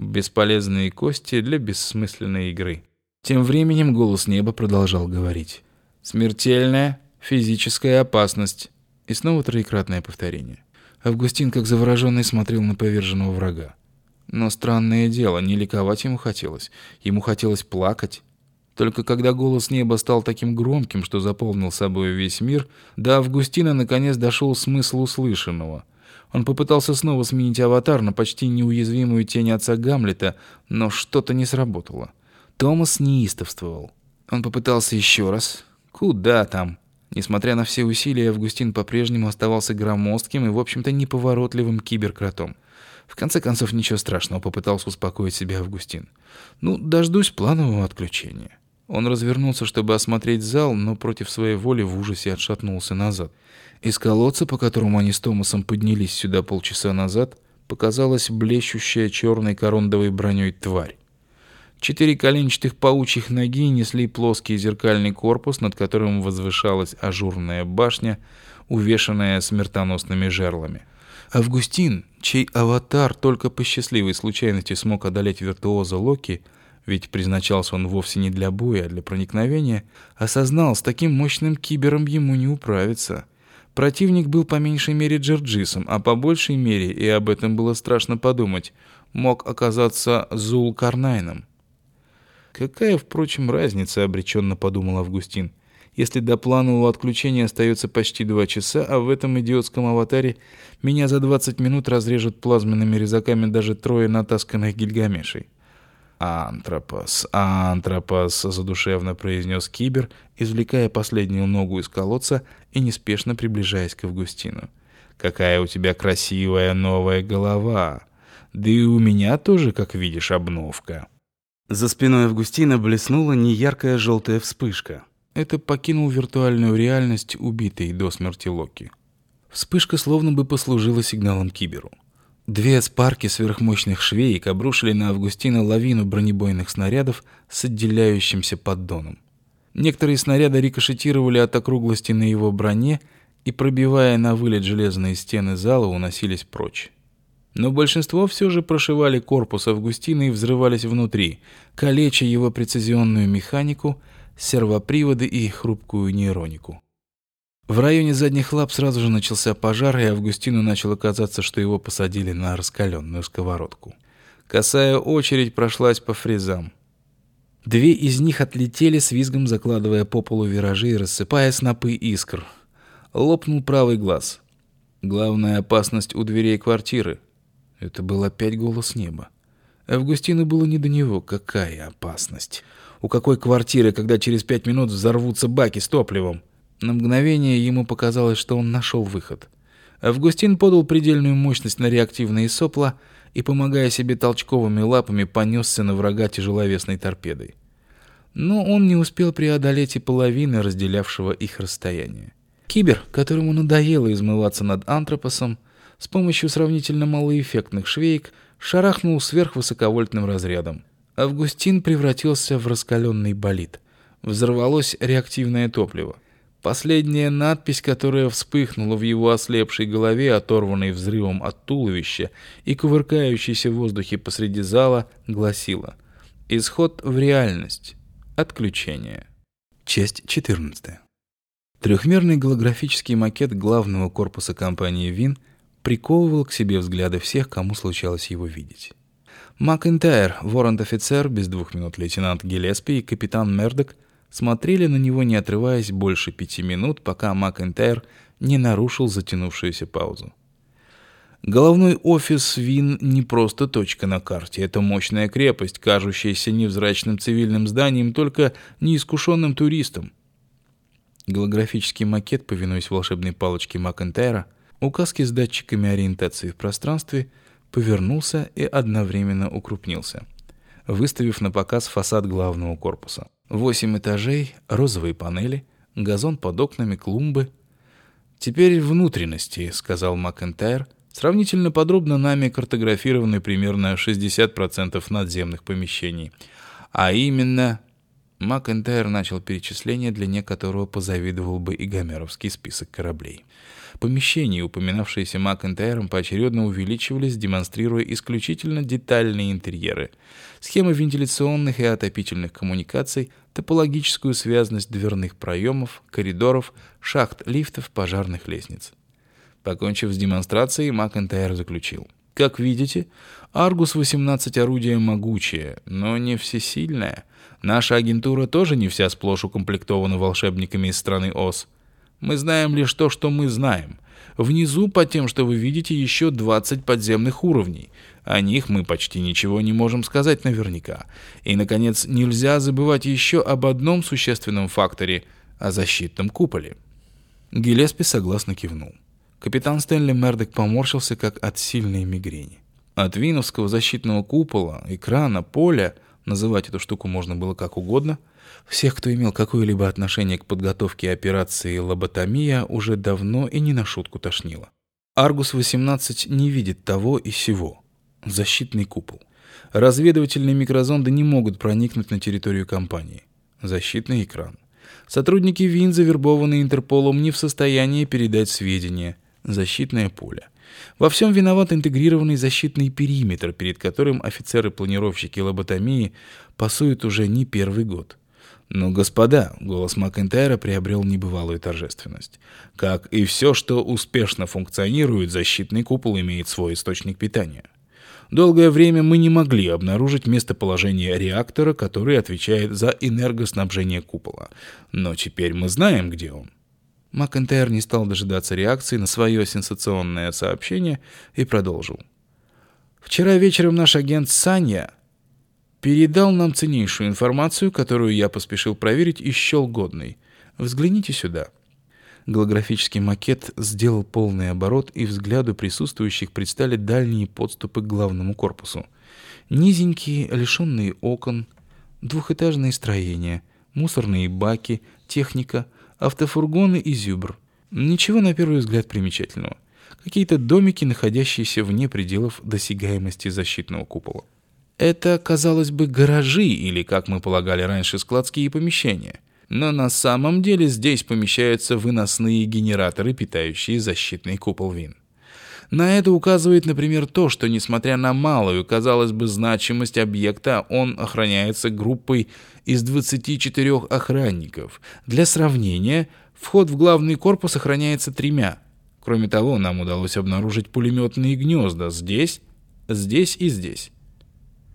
Бесполезные кости для бессмысленной игры. Тем временем голос неба продолжал говорить. «Смертельная физическая опасность». И снова троекратное повторение. Августин, как завороженный, смотрел на поверженного врага. Но странное дело, не ликовать ему хотелось. Ему хотелось плакать. Только когда голос неба стал таким громким, что заполнил собой весь мир, до Августина наконец дошел смысл услышанного. Он попытался снова сменить аватар на почти неуязвимую тень отца Гамлета, но что-то не сработало. Томас неистовствовал. Он попытался еще раз. Куда там? Несмотря на все усилия, Августин по-прежнему оставался громоздким и, в общем-то, неповоротливым киберкротом. В конце концов, ничего страшного, попытался успокоить себя Августин. Ну, дождусь планового отключения. Он развернулся, чтобы осмотреть зал, но против своей воли в ужасе отшатнулся назад. Из колодца, по которому они с Томасом поднялись сюда полчаса назад, показалась блещущая черной корондовой броней тварь. Четыре коленчатых паучьих ноги несли плоский зеркальный корпус, над которым возвышалась ажурная башня, увешанная смертоносными жерлами. Августин, чей аватар только по счастливой случайности смог одолеть виртуоза Локи, ведь призначался он вовсе не для боя, а для проникновения, осознал, с таким мощным кибером ему не управиться. Противник был по меньшей мере Джерджисом, а по большей мере, и об этом было страшно подумать, мог оказаться Зул Карнайном. Какая, впрочем, разница, обреченно подумал Августин если до планового отключения остается почти два часа, а в этом идиотском аватаре меня за 20 минут разрежут плазменными резаками даже трое натасканных гильгамешей. «Антропос, антропос», — задушевно произнес Кибер, извлекая последнюю ногу из колодца и неспешно приближаясь к Августину. «Какая у тебя красивая новая голова! Да и у меня тоже, как видишь, обновка». За спиной Августина блеснула неяркая желтая вспышка. Это покинул виртуальную реальность убитый до смерти Локи. Вспышка словно бы послужила сигналом Киберу. Две спарки сверхмощных швеек обрушили на Августина лавину бронебойных снарядов с отделяющимся поддоном. Некоторые снаряды рикошетировали от округлости на его броне и, пробивая на вылет железные стены зала, уносились прочь. Но большинство все же прошивали корпус Августина и взрывались внутри, калеча его прецизионную механику сервоприводы и хрупкую нейронику. В районе задних лап сразу же начался пожар, и Августину начало казаться, что его посадили на раскаленную сковородку. Косая очередь прошлась по фрезам. Две из них отлетели с визгом, закладывая по полу виражи и рассыпая снопы искр. Лопнул правый глаз. Главная опасность у дверей квартиры. Это был опять голос неба. Августину было не до него. Какая опасность? У какой квартиры, когда через пять минут взорвутся баки с топливом? На мгновение ему показалось, что он нашел выход. Августин подал предельную мощность на реактивные сопла и, помогая себе толчковыми лапами, понесся на врага тяжеловесной торпедой. Но он не успел преодолеть и половины разделявшего их расстояния. Кибер, которому надоело измываться над антропосом, с помощью сравнительно малоэффектных швеек шарахнул сверхвысоковольтным разрядом. Августин превратился в раскаленный болид. Взорвалось реактивное топливо. Последняя надпись, которая вспыхнула в его ослепшей голове, оторванной взрывом от туловища и кувыркающейся в воздухе посреди зала, гласила «Исход в реальность. Отключение». Часть 14. Трехмерный голографический макет главного корпуса компании ВИН приковывал к себе взгляды всех, кому случалось его видеть. Макентайр, воррент-офицер, без двух минут лейтенант Гелеспи и капитан Мердок смотрели на него, не отрываясь больше пяти минут, пока Макентайр не нарушил затянувшуюся паузу. Головной офис Вин не просто точка на карте, это мощная крепость, кажущаяся невзрачным цивильным зданием только неискушенным туристам. Голографический макет, повинуясь волшебной палочке Макентайра, указки с датчиками ориентации в пространстве — повернулся и одновременно укрупнился, выставив на показ фасад главного корпуса. Восемь этажей, розовые панели, газон под окнами, клумбы. «Теперь внутренности», — сказал Макентайр, сравнительно подробно нами картографированы примерно 60% надземных помещений. А именно... Макентайр начал перечисление, для некоторого позавидовал бы и гомеровский список кораблей. Помещения, упоминавшиеся Макентайром, поочередно увеличивались, демонстрируя исключительно детальные интерьеры, схемы вентиляционных и отопительных коммуникаций, топологическую связность дверных проемов, коридоров, шахт лифтов, пожарных лестниц. Покончив с демонстрацией, Макентайр заключил. Как видите, Аргус-18 орудие могучее, но не всесильное. Наша агентура тоже не вся сплошь укомплектована волшебниками из страны Оз. Мы знаем лишь то, что мы знаем. Внизу, по тем, что вы видите, еще 20 подземных уровней. О них мы почти ничего не можем сказать наверняка. И, наконец, нельзя забывать еще об одном существенном факторе – о защитном куполе. Гелеспи согласно кивнул. Капитан Стэнли Мердок поморщился, как от сильной мигрени. От Виновского защитного купола, экрана, поля, называть эту штуку можно было как угодно – всех, кто имел какое-либо отношение к подготовке операции лоботомия, уже давно и не на шутку тошнило. Аргус-18 не видит того и сего. Защитный купол. Разведывательные микрозонды не могут проникнуть на территорию компании. Защитный экран. Сотрудники ВИН, завербованные Интерполом, не в состоянии передать сведения. Защитное поле. Во всем виноват интегрированный защитный периметр, перед которым офицеры-планировщики лоботомии пасуют уже не первый год. Но, господа, голос Макентайра приобрел небывалую торжественность. Как и все, что успешно функционирует, защитный купол имеет свой источник питания. Долгое время мы не могли обнаружить местоположение реактора, который отвечает за энергоснабжение купола. Но теперь мы знаем, где он. Макентайр не стал дожидаться реакции на свое сенсационное сообщение и продолжил. Вчера вечером наш агент Саня передал нам ценнейшую информацию, которую я поспешил проверить и счел годной. Взгляните сюда. Голографический макет сделал полный оборот, и взгляду присутствующих предстали дальние подступы к главному корпусу. Низенькие, лишенные окон, двухэтажные строения, мусорные баки, техника, автофургоны и зюбр. Ничего на первый взгляд примечательного. Какие-то домики, находящиеся вне пределов досягаемости защитного купола. Это, казалось бы, гаражи или, как мы полагали раньше, складские помещения. Но на самом деле здесь помещаются выносные генераторы, питающие защитный купол ВИН. На это указывает, например, то, что, несмотря на малую, казалось бы, значимость объекта, он охраняется группой из 24 охранников. Для сравнения, вход в главный корпус охраняется тремя. Кроме того, нам удалось обнаружить пулеметные гнезда здесь, здесь и здесь.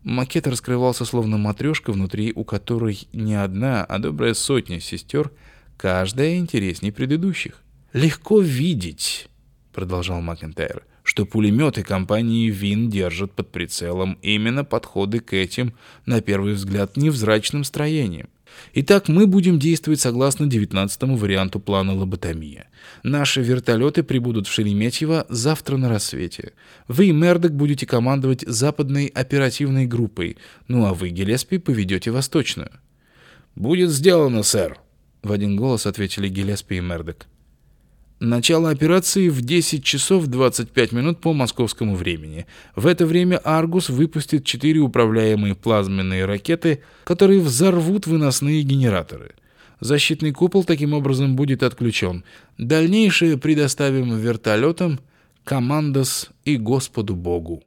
Макет раскрывался словно матрешка, внутри у которой не одна, а добрая сотня сестер, каждая интереснее предыдущих. «Легко видеть», — продолжал Макентайр, «что пулеметы компании ВИН держат под прицелом именно подходы к этим, на первый взгляд, невзрачным строениям. Итак, мы будем действовать согласно 19-му варианту плана лоботомия. Наши вертолеты прибудут в Шереметьево завтра на рассвете. Вы, Мердок, будете командовать западной оперативной группой, ну а вы, Гелеспи, поведете восточную. «Будет сделано, сэр», — в один голос ответили Гелеспи и Мердок. Начало операции в 10 часов 25 минут по московскому времени. В это время «Аргус» выпустит четыре управляемые плазменные ракеты, которые взорвут выносные генераторы. Защитный купол таким образом будет отключен. Дальнейшее предоставим вертолетам, командос и Господу Богу.